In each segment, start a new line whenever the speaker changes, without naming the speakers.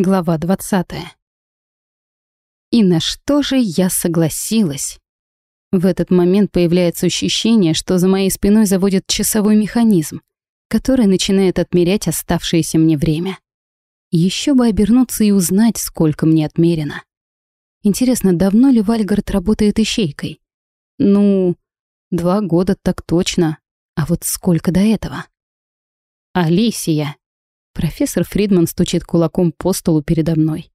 Глава 20. И на что же я согласилась? В этот момент появляется ощущение, что за моей спиной заводит часовой механизм, который начинает отмерять оставшееся мне время. Еще бы обернуться и узнать, сколько мне отмерено. Интересно, давно ли Вальгард работает ищейкой? Ну, два года так точно. А вот сколько до этого? Алисия. Профессор Фридман стучит кулаком по столу передо мной.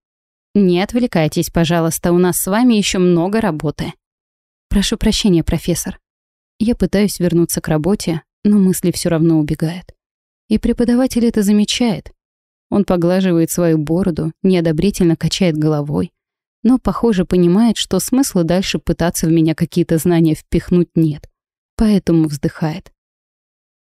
«Не отвлекайтесь, пожалуйста, у нас с вами еще много работы». «Прошу прощения, профессор». Я пытаюсь вернуться к работе, но мысли все равно убегают. И преподаватель это замечает. Он поглаживает свою бороду, неодобрительно качает головой, но, похоже, понимает, что смысла дальше пытаться в меня какие-то знания впихнуть нет, поэтому вздыхает.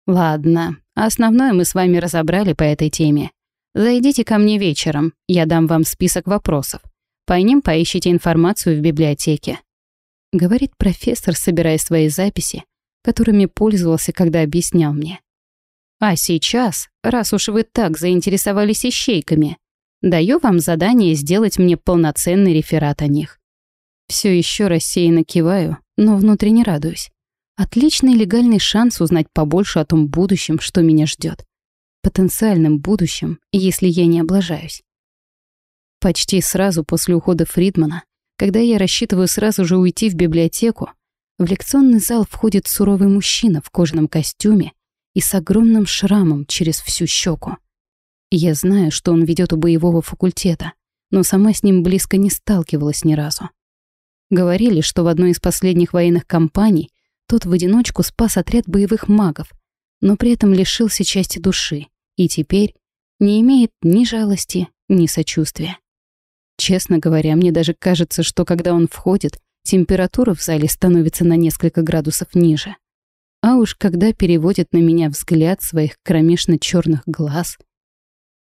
«Ладно, основное мы с вами разобрали по этой теме. Зайдите ко мне вечером, я дам вам список вопросов. По ним поищите информацию в библиотеке», — говорит профессор, собирая свои записи, которыми пользовался, когда объяснял мне. «А сейчас, раз уж вы так заинтересовались ищейками, даю вам задание сделать мне полноценный реферат о них». Все еще рассеянно киваю, но внутренне радуюсь. Отличный легальный шанс узнать побольше о том будущем, что меня ждет. Потенциальном будущем, если я не облажаюсь. Почти сразу после ухода Фридмана, когда я рассчитываю сразу же уйти в библиотеку, в лекционный зал входит суровый мужчина в кожаном костюме и с огромным шрамом через всю щеку. Я знаю, что он ведет у боевого факультета, но сама с ним близко не сталкивалась ни разу. Говорили, что в одной из последних военных кампаний тот в одиночку спас отряд боевых магов, но при этом лишился части души и теперь не имеет ни жалости, ни сочувствия. Честно говоря, мне даже кажется, что когда он входит, температура в зале становится на несколько градусов ниже. А уж когда переводит на меня взгляд своих кромешно черных глаз.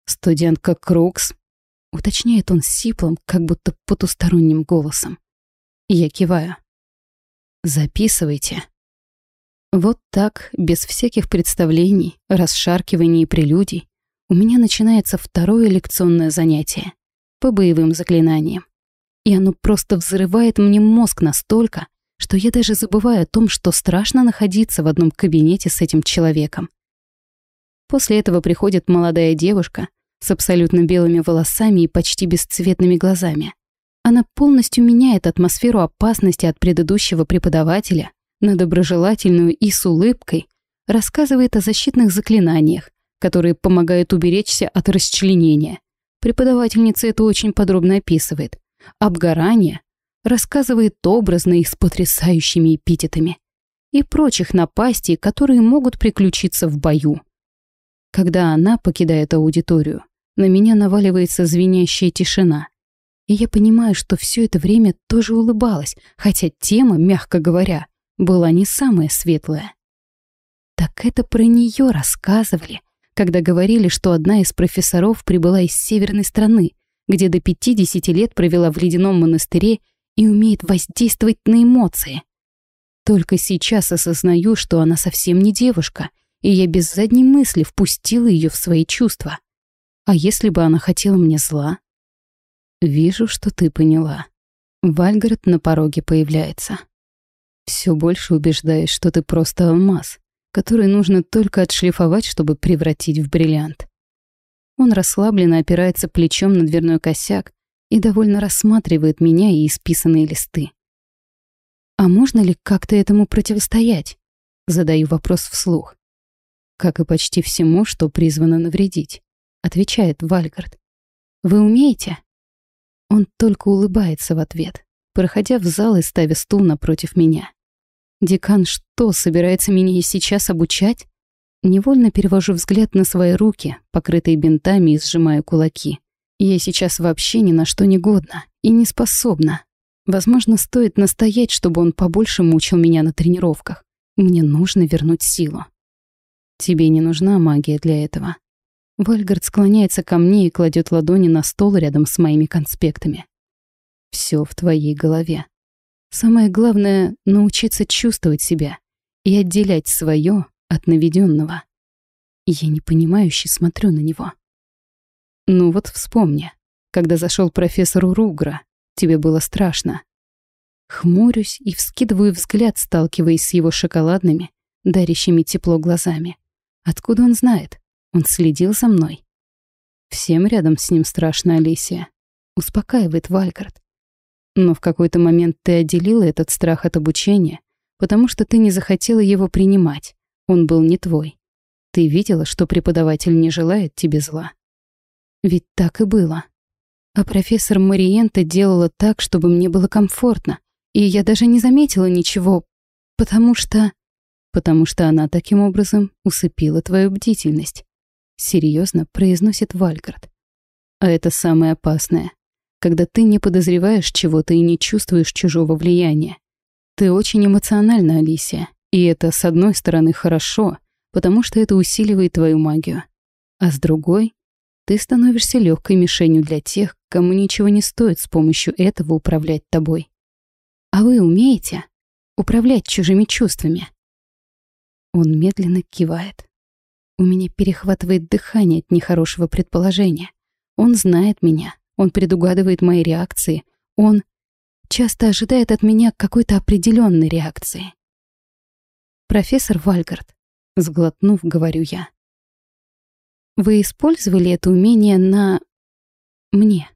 «Студентка Крукс», — уточняет он сиплым, как будто потусторонним голосом. Я киваю. Записывайте. Вот так, без всяких представлений, расшаркиваний и прелюдий, у меня начинается второе лекционное занятие по боевым заклинаниям. И оно просто взрывает мне мозг настолько, что я даже забываю о том, что страшно находиться в одном кабинете с этим человеком. После этого приходит молодая девушка с абсолютно белыми волосами и почти бесцветными глазами. Она полностью меняет атмосферу опасности от предыдущего преподавателя на доброжелательную и с улыбкой рассказывает о защитных заклинаниях, которые помогают уберечься от расчленения. Преподавательница это очень подробно описывает. Обгорание рассказывает образно и с потрясающими эпитетами. И прочих напастей, которые могут приключиться в бою. Когда она покидает аудиторию, на меня наваливается звенящая тишина. И я понимаю, что все это время тоже улыбалась, хотя тема, мягко говоря, была не самая светлая. Так это про нее рассказывали, когда говорили, что одна из профессоров прибыла из северной страны, где до 50 лет провела в ледяном монастыре и умеет воздействовать на эмоции. Только сейчас осознаю, что она совсем не девушка, и я без задней мысли впустила ее в свои чувства. А если бы она хотела мне зла? «Вижу, что ты поняла». Вальгард на пороге появляется. Все больше убеждаешь, что ты просто алмаз, который нужно только отшлифовать, чтобы превратить в бриллиант. Он расслабленно опирается плечом на дверной косяк и довольно рассматривает меня и исписанные листы. «А можно ли как-то этому противостоять?» Задаю вопрос вслух. «Как и почти всему, что призвано навредить», — отвечает Вальгард. «Вы умеете?» Он только улыбается в ответ, проходя в зал и ставя стул напротив меня. Декан что, собирается меня и сейчас обучать? Невольно перевожу взгляд на свои руки, покрытые бинтами, и сжимаю кулаки. Я сейчас вообще ни на что не годна и не способна. Возможно, стоит настоять, чтобы он побольше мучил меня на тренировках. Мне нужно вернуть силу. Тебе не нужна магия для этого. Вальгард склоняется ко мне и кладет ладони на стол рядом с моими конспектами. Все в твоей голове. Самое главное — научиться чувствовать себя и отделять свое от наведенного. Я непонимающе смотрю на него. Ну вот вспомни, когда зашел профессор Уругра. Тебе было страшно. Хмурюсь и вскидываю взгляд, сталкиваясь с его шоколадными, дарящими тепло глазами. Откуда он знает? Он следил за мной. Всем рядом с ним страшно, Алисия. Успокаивает Вальгард. Но в какой-то момент ты отделила этот страх от обучения, потому что ты не захотела его принимать. Он был не твой. Ты видела, что преподаватель не желает тебе зла. Ведь так и было. А профессор Мариента делала так, чтобы мне было комфортно, и я даже не заметила ничего, потому что... Потому что она таким образом усыпила твою бдительность. Серьезно произносит Вальгард. А это самое опасное. Когда ты не подозреваешь чего-то и не чувствуешь чужого влияния. Ты очень эмоциональна, Алисия. И это, с одной стороны, хорошо, потому что это усиливает твою магию. А с другой, ты становишься легкой мишенью для тех, кому ничего не стоит с помощью этого управлять тобой. А вы умеете управлять чужими чувствами? Он медленно кивает. У меня перехватывает дыхание от нехорошего предположения. Он знает меня, он предугадывает мои реакции, он часто ожидает от меня какой-то определенной реакции. «Профессор Вальгард», — сглотнув, говорю я. «Вы использовали это умение на... мне?»